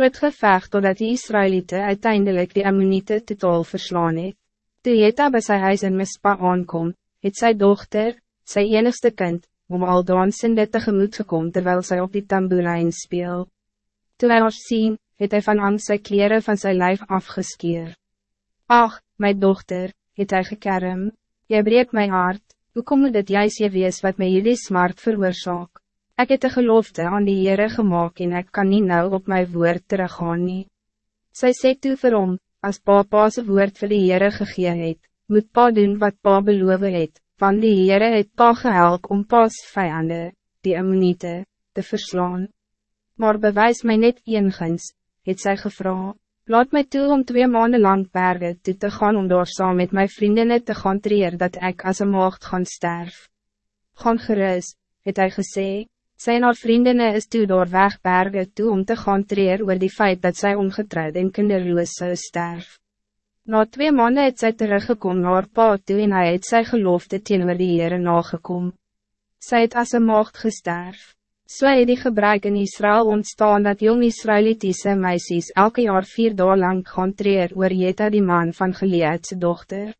groot gevecht totdat die Israëlieten uiteindelijk die Ammonite totaal verslaan het. Toe Jeta by sy huis in Mispa aankom, het sy dochter, sy enigste kind, om al dansende tegemoet gekom terwijl zij op die tamboerijn speel. Toe hy haar sien, het hy van angst sy kleren van zijn lijf afgeskeer. Ach, mijn dochter, het hy gekerm, jy breek my hart, hoe kom dit juist je wees wat my jullie smart veroorzaak? Ik het de gelofte aan die Heere gemaakt en ik kan niet nou op mijn woord teruggaan nie. Sy sê toe vir hom, as pa pa sy woord vir die Heere gegee het, moet pa doen wat pa beloof het, want die Heere het pa gehelp om pa's vijanden, die immunite, te verslaan. Maar bewijs mij net eengens, het sy gevra, laat mij toe om twee maanden lang bergen toe te gaan om door saam met mijn vriendinnen te gaan treer dat ik als een maagd gaan sterf. Gaan gerust, het hij gezegd. Zijn haar vriendinnen is toe door wegbergen toe om te gaan treer oor die feit dat zij ongetrouwd en kinderloos zou sterf. Na twee maanden het sy teruggekom na haar pa toe en hy het sy gelofte teenoor die Heere nagekom. Sy het as een maagd gesterf. So het die gebruik in Israël ontstaan dat jong Israelitiese meisjes elke jaar vier dagen lang gaan treer oor Jeta die man van Gileadse dochter.